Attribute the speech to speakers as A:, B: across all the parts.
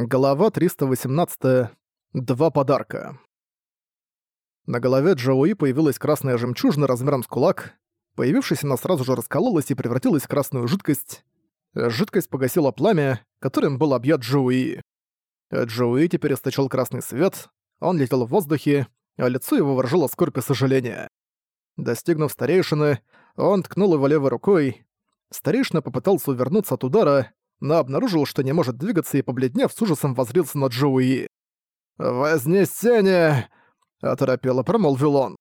A: Глава 318. Два подарка. На голове Джоуи появилась красная жемчужина размером с кулак. Появившись, она сразу же раскололась и превратилась в красную жидкость. Жидкость погасила пламя, которым был объят Джоуи. Джоуи теперь источил красный свет, он летел в воздухе, а лицо его выражало скорбь и сожаление. Достигнув старейшины, он ткнул его левой рукой. Старейшина попытался увернуться от удара, но обнаружил, что не может двигаться и, побледнев, с ужасом возрился на Джоуи. «Вознесение!» — оторопело промолвил он.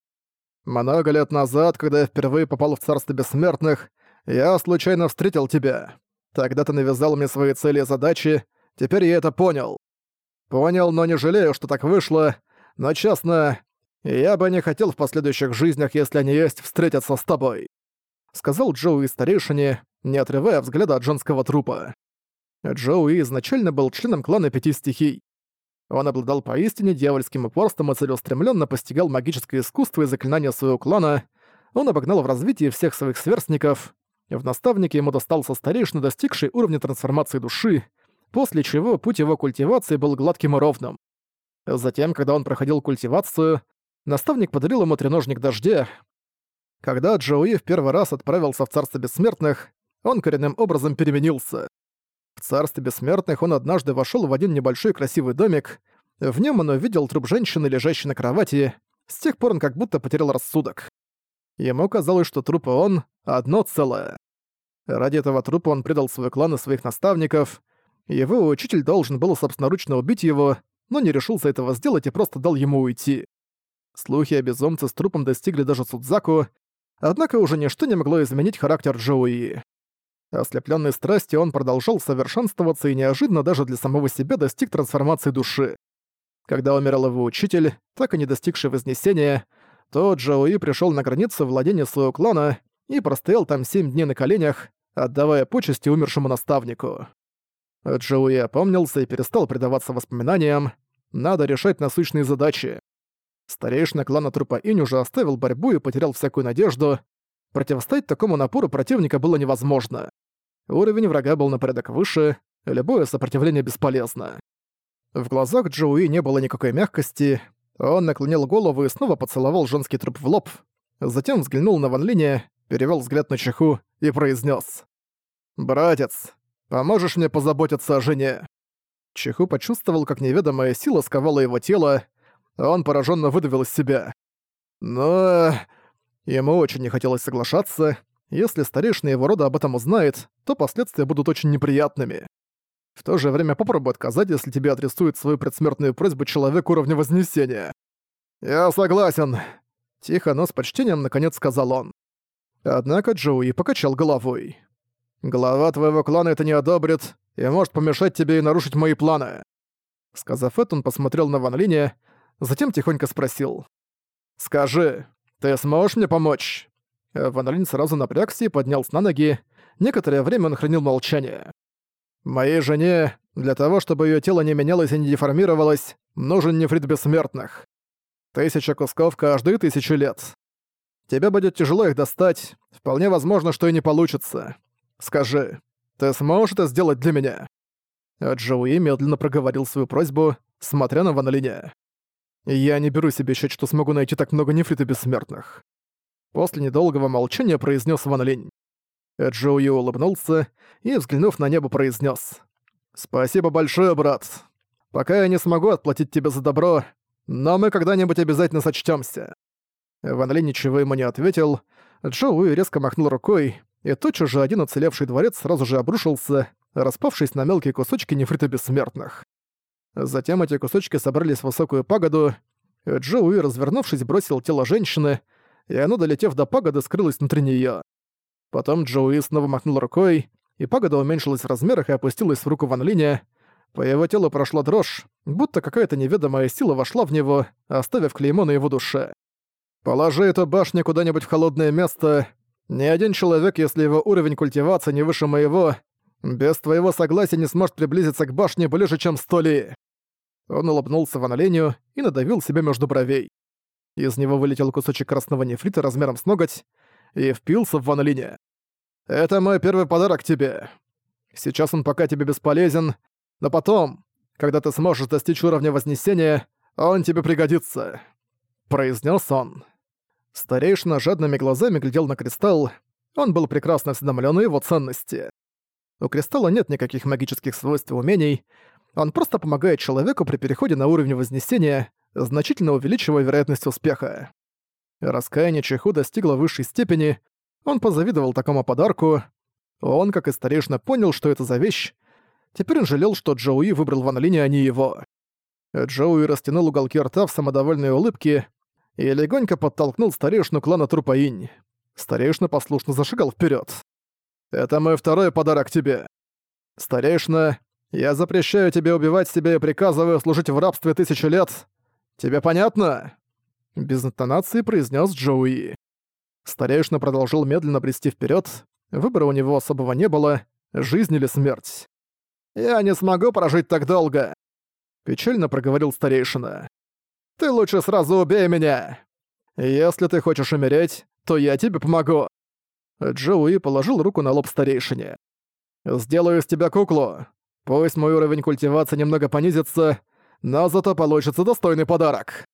A: «Много лет назад, когда я впервые попал в Царство Бессмертных, я случайно встретил тебя. Тогда ты навязал мне свои цели и задачи, теперь я это понял. Понял, но не жалею, что так вышло, но честно, я бы не хотел в последующих жизнях, если они есть, встретиться с тобой», — сказал Джоуи старейшине, не отрывая взгляда от женского трупа. Джоуи изначально был членом клана Пяти Стихий. Он обладал поистине дьявольским упорством и целеустремленно постигал магическое искусство и заклинания своего клана. Он обогнал в развитии всех своих сверстников. В наставнике ему достался старейшина, достигший уровня трансформации души, после чего путь его культивации был гладким и ровным. Затем, когда он проходил культивацию, наставник подарил ему треножник дождя. Когда Джоуи в первый раз отправился в Царство Бессмертных, он коренным образом переменился. В царстве бессмертных он однажды вошел в один небольшой красивый домик. В нем он увидел труп женщины, лежащей на кровати. С тех пор он как будто потерял рассудок. Ему казалось, что труп и он — одно целое. Ради этого трупа он предал свой клан и своих наставников. Его учитель должен был собственноручно убить его, но не решился этого сделать и просто дал ему уйти. Слухи о безумце с трупом достигли даже Судзаку, однако уже ничто не могло изменить характер Джоуи. Ослеплённый страстью, он продолжал совершенствоваться и неожиданно даже для самого себя достиг трансформации души. Когда умирал его учитель, так и не достигший вознесения, то Джоуи пришёл на границу владения своего клана и простоял там семь дней на коленях, отдавая почести умершему наставнику. Джоуи опомнился и перестал предаваться воспоминаниям. Надо решать насущные задачи. Старейшина клана Трупа Инь уже оставил борьбу и потерял всякую надежду. Противостоять такому напору противника было невозможно. Уровень врага был на порядок выше, любое сопротивление бесполезно. В глазах Джоуи не было никакой мягкости, он наклонил голову и снова поцеловал женский труп в лоб, затем взглянул на Ван Линя, перевел взгляд на Чеху и произнес: «Братец, поможешь мне позаботиться о жене?» Чеху почувствовал, как неведомая сила сковала его тело, он пораженно выдавил из себя. «Но...» Ему очень не хотелось соглашаться. Если старейшина его рода об этом узнает, то последствия будут очень неприятными. В то же время попробуй отказать, если тебе адресует свою предсмертную просьбу человек уровня Вознесения. «Я согласен», — тихо, но с почтением наконец сказал он. Однако Джоуи покачал головой. «Глава твоего клана это не одобрит и может помешать тебе и нарушить мои планы». Сказав это, он посмотрел на Ван Линя, затем тихонько спросил. «Скажи, «Ты сможешь мне помочь?» Ван сразу напрягся и поднялся на ноги. Некоторое время он хранил молчание. «Моей жене, для того, чтобы ее тело не менялось и не деформировалось, нужен нефрит бессмертных. Тысяча кусков каждые тысячу лет. Тебе будет тяжело их достать, вполне возможно, что и не получится. Скажи, ты сможешь это сделать для меня?» Джоуи медленно проговорил свою просьбу, смотря на Ван. Я не беру себе счет, что смогу найти так много нефрита бессмертных. После недолгого молчания произнес Ван Линь. Джоу Ю улыбнулся и, взглянув на небо, произнес: «Спасибо большое, брат. Пока я не смогу отплатить тебе за добро, но мы когда-нибудь обязательно сочтёмся». Ван Линь ничего ему не ответил. Джоу Ю резко махнул рукой, и тотчас же один уцелевший дворец сразу же обрушился, распавшись на мелкие кусочки нефрита бессмертных. Затем эти кусочки собрались в высокую пагоду. Джоуи, развернувшись, бросил тело женщины, и оно, долетев до пагоды, скрылось внутри неё. Потом Джоуи снова махнул рукой, и пагода уменьшилась в размерах и опустилась в руку Ван Линя. По его телу прошла дрожь, будто какая-то неведомая сила вошла в него, оставив клеймо на его душе. «Положи эту башню куда-нибудь в холодное место. Ни один человек, если его уровень культивации не выше моего, без твоего согласия не сможет приблизиться к башне ближе, чем сто ли. Он улыбнулся Ван Оленю и надавил себя между бровей. Из него вылетел кусочек красного нефрита размером с ноготь и впился в Ван. «Это мой первый подарок тебе. Сейчас он пока тебе бесполезен, но потом, Когда ты сможешь достичь уровня Вознесения, он тебе пригодится», — произнес он. Старейшина жадными глазами глядел на кристалл, он был прекрасно осведомлен о его ценности. У кристалла нет никаких магических свойств и умений, он просто помогает человеку при переходе на уровень Вознесения, значительно увеличивая вероятность успеха. Раскаяние Чеху достигло высшей степени, он позавидовал такому подарку. Он, как и старейшина, понял, что это за вещь. Теперь он жалел, что Джоуи выбрал Ван Линя, а не его. Джоуи растянул уголки рта в самодовольной улыбке и легонько подтолкнул старейшину клана Трупаинь. Старейшина послушно зашагал вперед. «Это мой второй подарок тебе. Старейшина, я запрещаю тебе убивать себя и приказываю служить в рабстве тысячу лет. Тебе понятно?» Без интонации произнес Джоуи. Старейшина продолжил медленно брести вперед. Выбора у него особого не было — жизнь или смерть. «Я не смогу прожить так долго!» Печально проговорил старейшина. «Ты лучше сразу убей меня! Если ты хочешь умереть, то я тебе помогу!» Джоуи положил руку на лоб старейшине. «Сделаю из тебя куклу. Пусть мой уровень культивации немного понизится, но зато получится достойный подарок».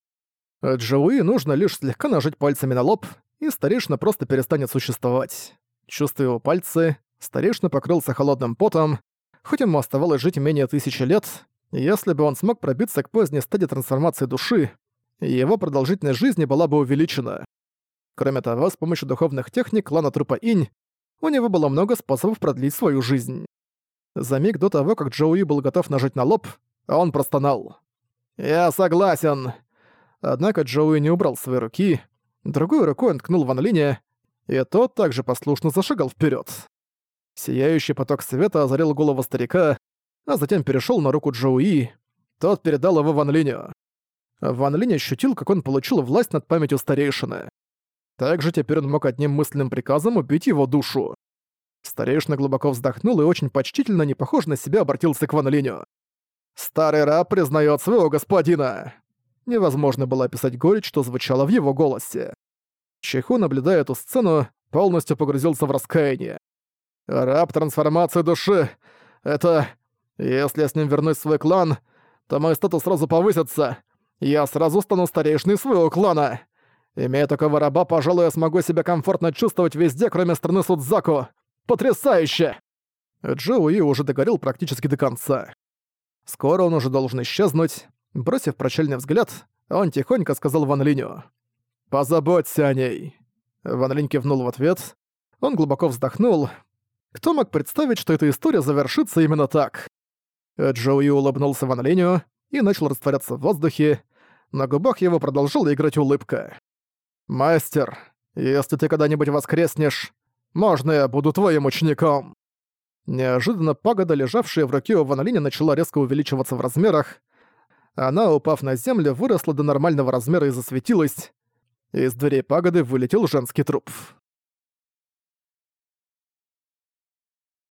A: Джоуи нужно лишь слегка нажать пальцами на лоб, и старейшина просто перестанет существовать. Чувствуя его пальцы, старейшина покрылся холодным потом, хоть ему оставалось жить менее тысячи лет, если бы он смог пробиться к поздней стадии трансформации души, его продолжительность жизни была бы увеличена. Кроме того, с помощью духовных техник клана Трупа Инь у него было много способов продлить свою жизнь. За миг до того, как Джоуи был готов нажать на лоб, он простонал. «Я согласен!» Однако Джоуи не убрал свои руки, Другой рукой он ткнул Ван Линя, и тот также послушно зашагал вперед. Сияющий поток света озарил голову старика, а затем перешел на руку Джоуи. Тот передал его Ван Линю. Ван Линь ощутил, как он получил власть над памятью старейшины. Также теперь он мог одним мысленным приказом убить его душу. Старейшина глубоко вздохнул и очень почтительно, не похож на себя, обратился к Ван Линю. «Старый раб признает своего господина!» Невозможно было описать горечь, что звучало в его голосе. Чеху, наблюдая эту сцену, полностью погрузился в раскаяние. «Раб трансформации души! Это... Если я с ним вернусь в свой клан, то мой статус сразу повысится. Я сразу стану старейшиной своего клана. Имея такого раба, пожалуй, я смогу себя комфортно чувствовать везде, кроме страны Судзаку. Потрясающе!» Джоуи уже догорел практически до конца. Скоро он уже должен исчезнуть, Бросив прощальный взгляд, он тихонько сказал Ван Линю. «Позаботься о ней». Ван Линь кивнул в ответ. Он глубоко вздохнул. Кто мог представить, что эта история завершится именно так? Джоуи улыбнулся Ван Линю и начал растворяться в воздухе. На губах его продолжила играть улыбка. «Мастер, если ты когда-нибудь воскреснешь, можно я буду твоим учеником?» Неожиданно пагода, лежавшая в руке у Ван Линя, начала резко увеличиваться в размерах. Она, упав на землю, выросла до нормального размера и засветилась. Из дверей пагоды вылетел женский труп.